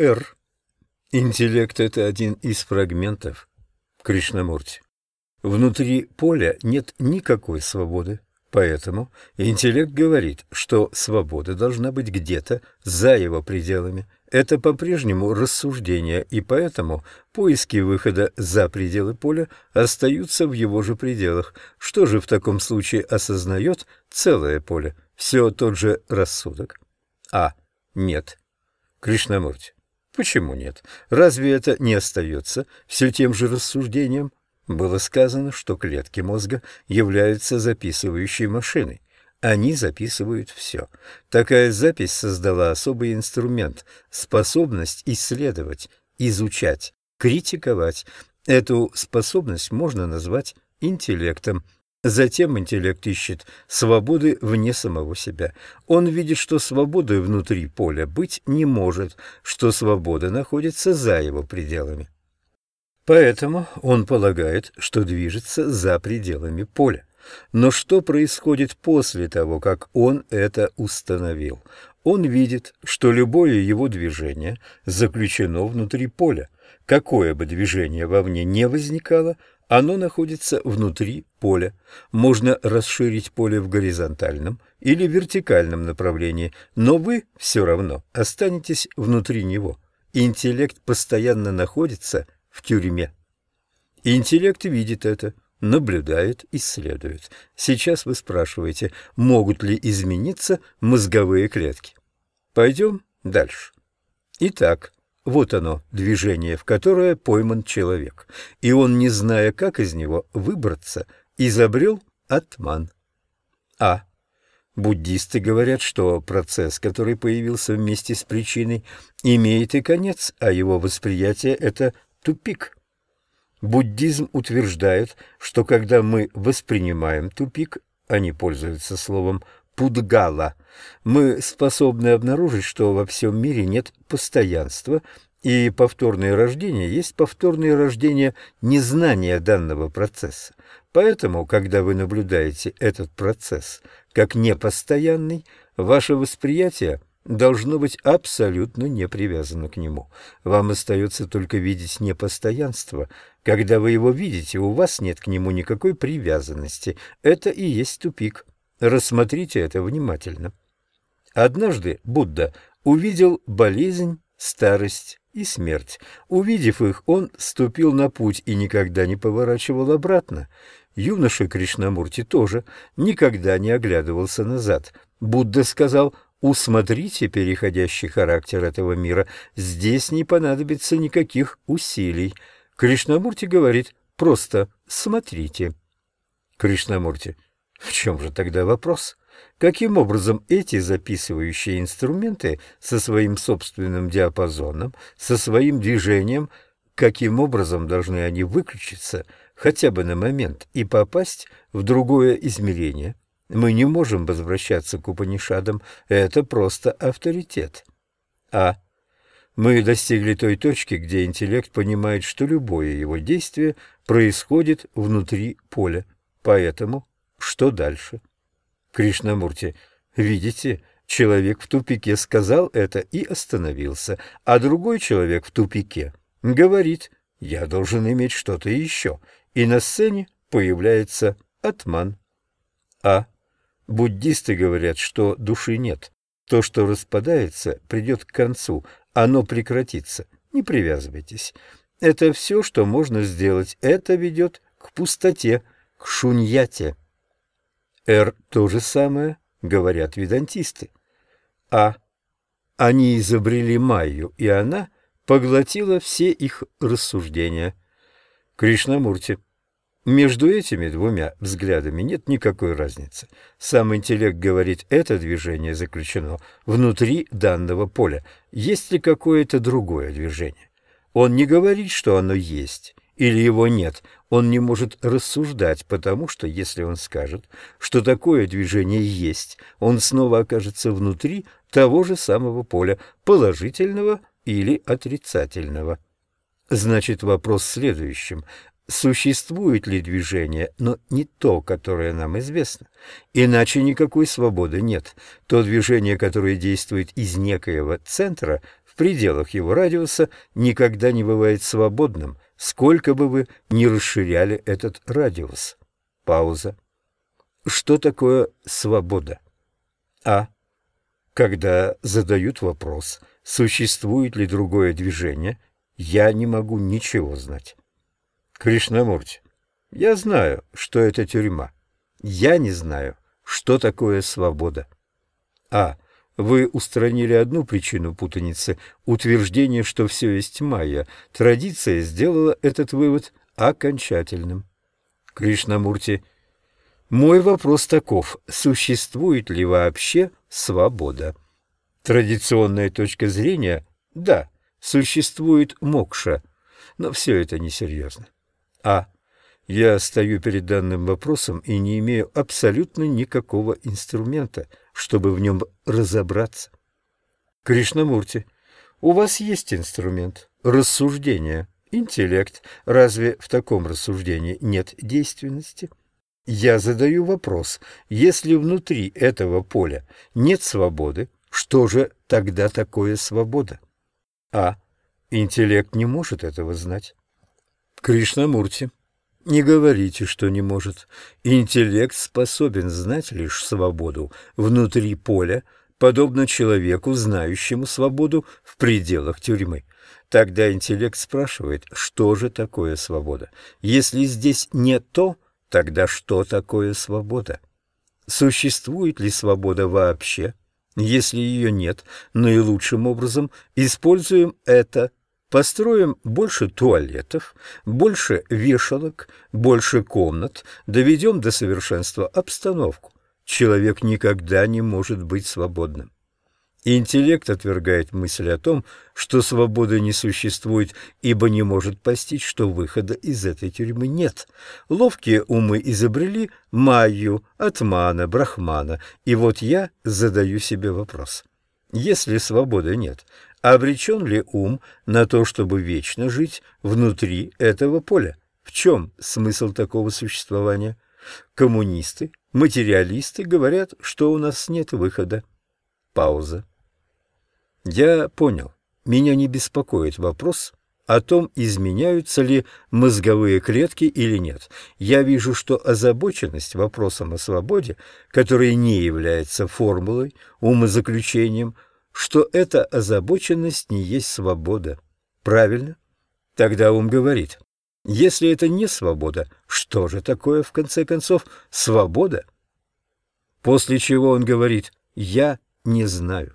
Р. Интеллект – это один из фрагментов Кришнамурти. Внутри поля нет никакой свободы, поэтому интеллект говорит, что свобода должна быть где-то за его пределами. Это по-прежнему рассуждение, и поэтому поиски выхода за пределы поля остаются в его же пределах. Что же в таком случае осознает целое поле? Все тот же рассудок? А. Нет. Кришнамурти. Почему нет? Разве это не остается все тем же рассуждением? Было сказано, что клетки мозга являются записывающей машиной. Они записывают все. Такая запись создала особый инструмент – способность исследовать, изучать, критиковать. Эту способность можно назвать интеллектом – Затем интеллект ищет свободы вне самого себя. Он видит, что свободы внутри поля быть не может, что свобода находится за его пределами. Поэтому он полагает, что движется за пределами поля. Но что происходит после того, как он это установил? Он видит, что любое его движение заключено внутри поля. Какое бы движение вовне не возникало, оно находится внутри поля. Можно расширить поле в горизонтальном или вертикальном направлении, но вы все равно останетесь внутри него. Интеллект постоянно находится в тюрьме. Интеллект видит это, наблюдает, исследует. Сейчас вы спрашиваете, могут ли измениться мозговые клетки. Пойдем дальше. Итак, вот оно, движение, в которое пойман человек, и он, не зная, как из него выбраться, изобрел атман. А. Буддисты говорят, что процесс, который появился вместе с причиной, имеет и конец, а его восприятие – это тупик. Буддизм утверждает, что когда мы воспринимаем тупик, они пользуются словом Пудгала, мы способны обнаружить, что во всем мире нет постоянства, и повторное рождение есть повторное рождение незнания данного процесса. Поэтому, когда вы наблюдаете этот процесс как непостоянный, ваше восприятие должно быть абсолютно не привязано к нему. Вам остается только видеть непостоянство. Когда вы его видите, у вас нет к нему никакой привязанности. Это и есть тупик. Рассмотрите это внимательно. Однажды Будда увидел болезнь, старость и смерть. Увидев их, он ступил на путь и никогда не поворачивал обратно. Юноша Кришнамурти тоже никогда не оглядывался назад. Будда сказал «Усмотрите переходящий характер этого мира, здесь не понадобится никаких усилий». Кришнамурти говорит «Просто смотрите». Кришнамурти – в чем же тогда вопрос? Каким образом эти записывающие инструменты со своим собственным диапазоном, со своим движением, каким образом должны они выключиться хотя бы на момент и попасть в другое измерение? Мы не можем возвращаться к Упанишадам, это просто авторитет. А. Мы достигли той точки, где интеллект понимает, что любое его действие происходит внутри поля. Поэтому что дальше? Кришнамурти, видите, человек в тупике сказал это и остановился, а другой человек в тупике говорит, я должен иметь что-то еще, и на сцене появляется атман. А. Буддисты говорят, что души нет. То, что распадается, придет к концу, оно прекратится. Не привязывайтесь. Это все, что можно сделать. Это ведет к пустоте, к шуньяте. Р то же самое, говорят ведантисты. А. Они изобрели Майю, и она поглотила все их рассуждения. Кришнамурти. Между этими двумя взглядами нет никакой разницы. Сам интеллект говорит, это движение заключено внутри данного поля. Есть ли какое-то другое движение? Он не говорит, что оно есть или его нет, он не может рассуждать, потому что если он скажет, что такое движение есть, он снова окажется внутри того же самого поля, положительного или отрицательного. Значит, вопрос в следующем. Существует ли движение, но не то, которое нам известно? Иначе никакой свободы нет. То движение, которое действует из некоего центра, пределах его радиуса никогда не бывает свободным, сколько бы вы ни расширяли этот радиус. Пауза. Что такое свобода? А. Когда задают вопрос, существует ли другое движение, я не могу ничего знать. Кришнамурти, я знаю, что это тюрьма. Я не знаю, что такое свобода. А. Вы устранили одну причину путаницы – утверждение, что все есть майя. Традиция сделала этот вывод окончательным. Кришнамурти, мой вопрос таков – существует ли вообще свобода? Традиционная точка зрения – да, существует мокша, но все это несерьезно. А. Я стою перед данным вопросом и не имею абсолютно никакого инструмента, чтобы в нем разобраться. Кришнамурти, у вас есть инструмент – рассуждение, интеллект. Разве в таком рассуждении нет действенности? Я задаю вопрос, если внутри этого поля нет свободы, что же тогда такое свобода? А. Интеллект не может этого знать. Кришнамурти. Не говорите, что не может. Интеллект способен знать лишь свободу внутри поля, подобно человеку, знающему свободу в пределах тюрьмы. Тогда интеллект спрашивает, что же такое свобода? Если здесь не то, Тогда что такое свобода? Существует ли свобода вообще? Если ее нет, наилучшим образом используем это. Построим больше туалетов, больше вешалок, больше комнат, доведем до совершенства обстановку. Человек никогда не может быть свободным. Интеллект отвергает мысль о том, что свободы не существует, ибо не может постичь, что выхода из этой тюрьмы нет. Ловкие умы изобрели Майю, Атмана, Брахмана, и вот я задаю себе вопрос. Если свободы нет, обречен ли ум на то, чтобы вечно жить внутри этого поля? В чем смысл такого существования? Коммунисты, материалисты говорят, что у нас нет выхода. Пауза. Я понял. Меня не беспокоит вопрос о том, изменяются ли мозговые клетки или нет. Я вижу, что озабоченность вопросом о свободе, которая не является формулой, умозаключением, что эта озабоченность не есть свобода. Правильно? Тогда ум говорит, если это не свобода, что же такое, в конце концов, свобода? После чего он говорит, я не знаю.